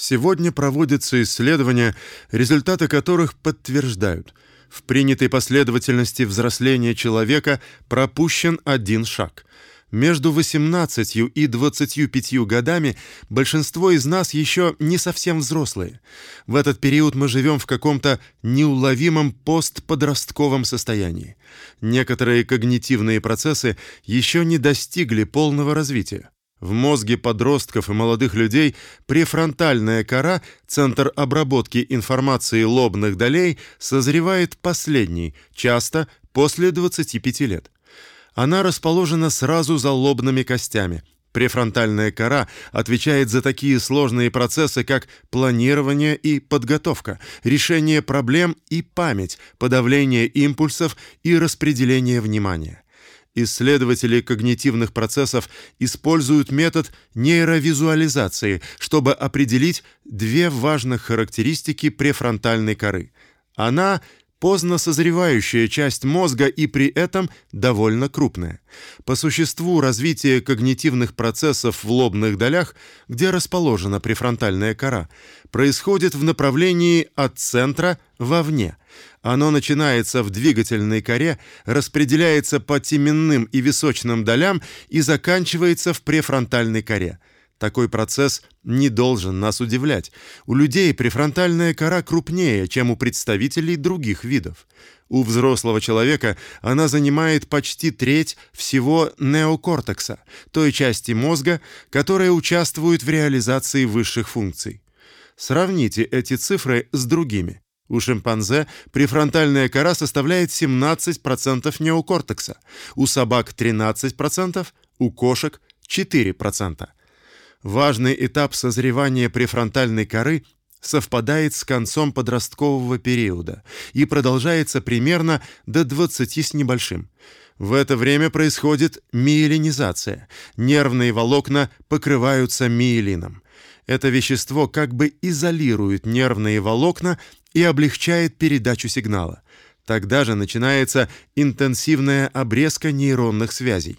Сегодня проводятся исследования, результаты которых подтверждают, в принятой последовательности взросления человека пропущен один шаг. Между 18 и 25 годами большинство из нас еще не совсем взрослые. В этот период мы живем в каком-то неуловимом постподростковом состоянии. Некоторые когнитивные процессы еще не достигли полного развития. В мозге подростков и молодых людей префронтальная кора, центр обработки информации лобных долей, созревает последний, часто после 25 лет. Она расположена сразу за лобными костями. Префронтальная кора отвечает за такие сложные процессы, как планирование и подготовка, решение проблем и память, подавление импульсов и распределение внимания. Исследователи когнитивных процессов используют метод нейровизуализации, чтобы определить две важных характеристики префронтальной коры. Она поздно созревающая часть мозга и при этом довольно крупная. По существу развитие когнитивных процессов в лобных долях, где расположена префронтальная кора, происходит в направлении от центра вовне. Оно начинается в двигательной коре, распределяется по теменным и височным долям и заканчивается в префронтальной коре. Такой процесс не должен нас удивлять. У людей префронтальная кора крупнее, чем у представителей других видов. У взрослого человека она занимает почти треть всего неокортекса, той части мозга, которая участвует в реализации высших функций. Сравните эти цифры с другими. У шимпанзе префронтальная кора составляет 17% неокортекса, у собак 13%, у кошек 4%. Важный этап созревания префронтальной коры совпадает с концом подросткового периода и продолжается примерно до 20 с небольшим. В это время происходит миелинизация. Нервные волокна покрываются миелином. Это вещество как бы изолирует нервные волокна и облегчает передачу сигнала. Тогда же начинается интенсивная обрезка нейронных связей.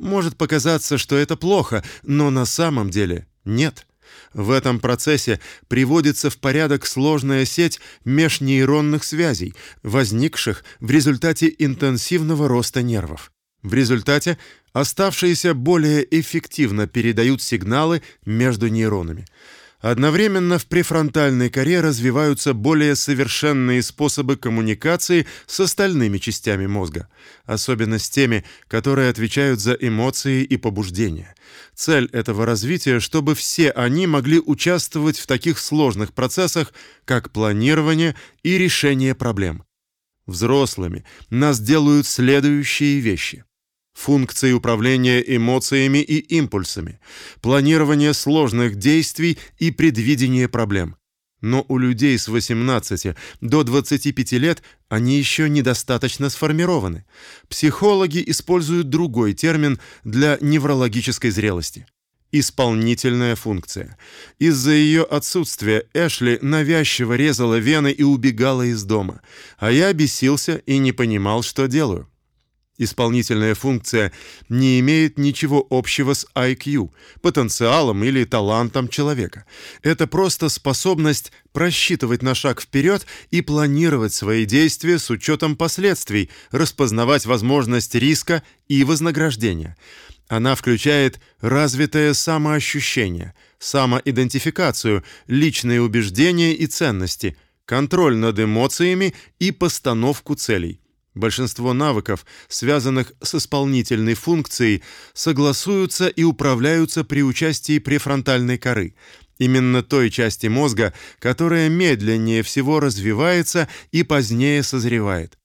Может показаться, что это плохо, но на самом деле нет. В этом процессе приводится в порядок сложная сеть межнейронных связей, возникших в результате интенсивного роста нервов. В результате оставшиеся более эффективно передают сигналы между нейронами. Одновременно в префронтальной коре развиваются более совершенные способы коммуникации с остальными частями мозга, особенно с теми, которые отвечают за эмоции и побуждения. Цель этого развития, чтобы все они могли участвовать в таких сложных процессах, как планирование и решение проблем. Взрослыми нас делают следующие вещи: функции управления эмоциями и импульсами, планирование сложных действий и предвидение проблем. Но у людей с 18 до 25 лет они еще недостаточно сформированы. Психологи используют другой термин для неврологической зрелости исполнительная функция. Из-за ее отсутствия Эшли навязчиво резала вены и убегала из дома, а я бесился и не понимал, что делаю. Исполнительная функция не имеет ничего общего с IQ, потенциалом или талантом человека. Это просто способность просчитывать на шаг вперед и планировать свои действия с учетом последствий, распознавать возможность риска и вознаграждения. Она включает развитое самоощущение, самоидентификацию, личные убеждения и ценности, контроль над эмоциями и постановку целей. Большинство навыков, связанных с исполнительной функцией, согласуются и управляются при участии префронтальной коры, именно той части мозга, которая медленнее всего развивается и позднее созревает.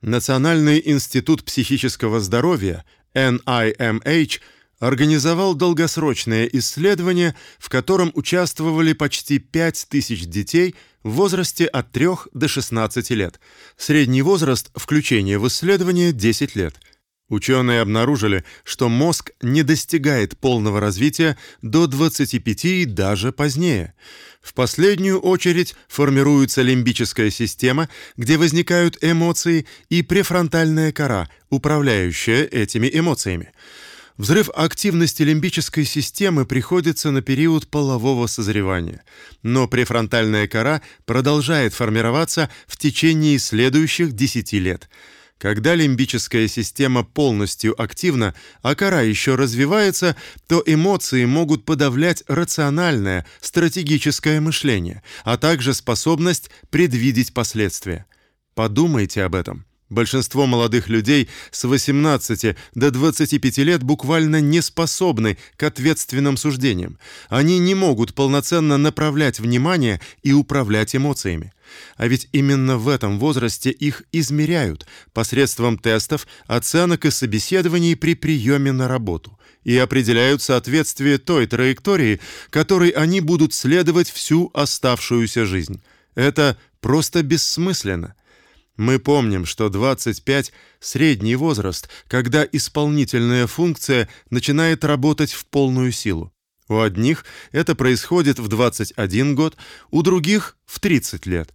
Национальный институт психического здоровья NIMH организовал долгосрочное исследование, в котором участвовали почти 5000 детей в возрасте от 3 до 16 лет. Средний возраст включения в исследование 10 лет. Ученые обнаружили, что мозг не достигает полного развития до 25 и даже позднее. В последнюю очередь формируется лимбическая система, где возникают эмоции, и префронтальная кора, управляющая этими эмоциями. Взрыв активности лимбической системы приходится на период полового созревания, но префронтальная кора продолжает формироваться в течение следующих 10 лет. Когда лимбическая система полностью активна, а кора еще развивается, то эмоции могут подавлять рациональное, стратегическое мышление, а также способность предвидеть последствия. Подумайте об этом. Большинство молодых людей с 18 до 25 лет буквально не способны к ответственным суждениям. Они не могут полноценно направлять внимание и управлять эмоциями. А ведь именно в этом возрасте их измеряют посредством тестов, оценок и собеседований при приеме на работу и определяют соответствие той траектории, которой они будут следовать всю оставшуюся жизнь. Это просто бессмысленно. Мы помним, что 25 средний возраст, когда исполнительная функция начинает работать в полную силу. У одних это происходит в 21 год, у других в 30 лет.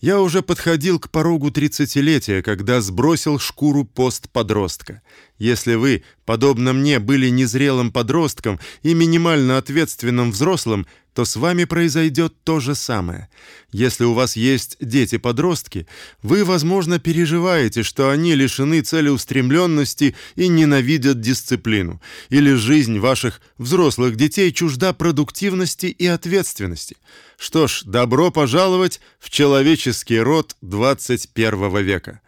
Я уже подходил к порогу тридцатилетия, когда сбросил шкуру постподростка. Если вы, подобно мне, были незрелым подростком и минимально ответственным взрослым, то с вами произойдет то же самое. Если у вас есть дети-подростки, вы, возможно, переживаете, что они лишены целеустремленности и ненавидят дисциплину, или жизнь ваших взрослых детей чужда продуктивности и ответственности. Что ж, добро пожаловать в человеческий род 21 века.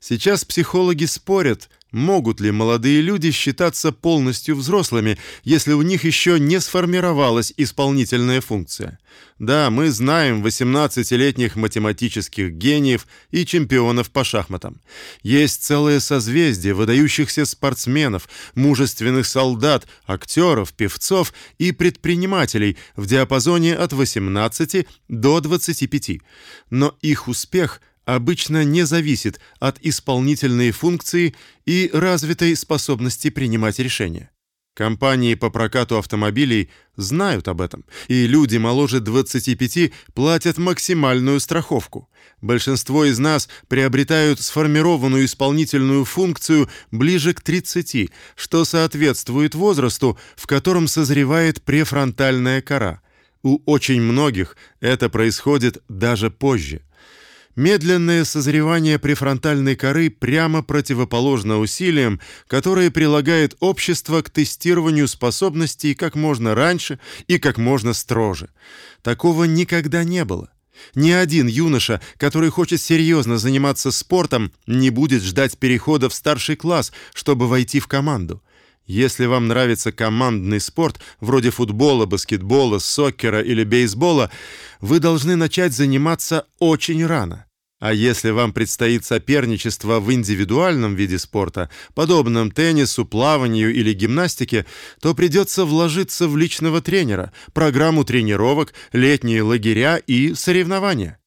Сейчас психологи спорят, Могут ли молодые люди считаться полностью взрослыми, если у них еще не сформировалась исполнительная функция? Да, мы знаем 18-летних математических гениев и чемпионов по шахматам. Есть целое созвездие выдающихся спортсменов, мужественных солдат, актеров, певцов и предпринимателей в диапазоне от 18 до 25. Но их успех – обычно не зависит от исполнительной функции и развитой способности принимать решения. Компании по прокату автомобилей знают об этом, и люди моложе 25 платят максимальную страховку. Большинство из нас приобретают сформированную исполнительную функцию ближе к 30, что соответствует возрасту, в котором созревает префронтальная кора. У очень многих это происходит даже позже. Медленное созревание префронтальной коры прямо противоположно усилиям, которые прилагает общество к тестированию способностей как можно раньше и как можно строже. Такого никогда не было. Ни один юноша, который хочет серьезно заниматься спортом, не будет ждать перехода в старший класс, чтобы войти в команду. Если вам нравится командный спорт, вроде футбола, баскетбола, соккера или бейсбола, вы должны начать заниматься очень рано. А если вам предстоит соперничество в индивидуальном виде спорта, подобном теннису, плаванию или гимнастике, то придется вложиться в личного тренера, программу тренировок, летние лагеря и соревнования.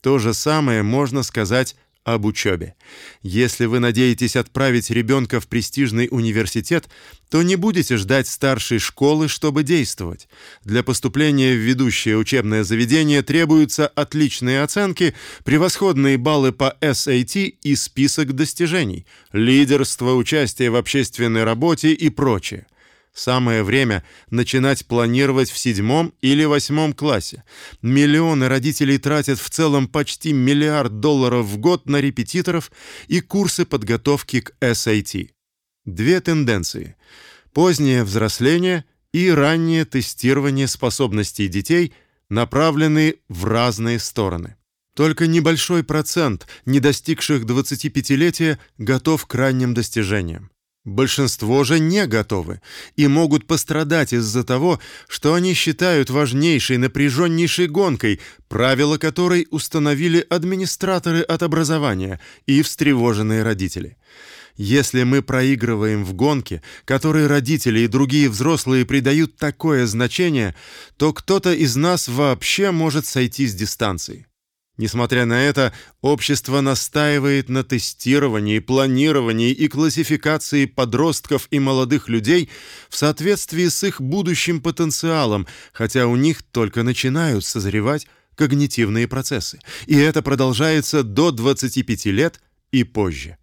То же самое можно сказать об учебе. Если вы надеетесь отправить ребенка в престижный университет, то не будете ждать старшей школы, чтобы действовать. Для поступления в ведущее учебное заведение требуются отличные оценки, превосходные баллы по SAT и список достижений, лидерство, участие в общественной работе и прочее. Самое время начинать планировать в седьмом или восьмом классе. Миллионы родителей тратят в целом почти миллиард долларов в год на репетиторов и курсы подготовки к SAT. Две тенденции: позднее взросление и раннее тестирование способностей детей направлены в разные стороны. Только небольшой процент не достигших 25-летия готов к ранним достижениям. Большинство же не готовы и могут пострадать из-за того, что они считают важнейшей, напряженнейшей гонкой, правила которой установили администраторы от образования и встревоженные родители. Если мы проигрываем в гонке, которой родители и другие взрослые придают такое значение, то кто-то из нас вообще может сойти с дистанции. Несмотря на это, общество настаивает на тестировании, планировании и классификации подростков и молодых людей в соответствии с их будущим потенциалом, хотя у них только начинают созревать когнитивные процессы. И это продолжается до 25 лет и позже.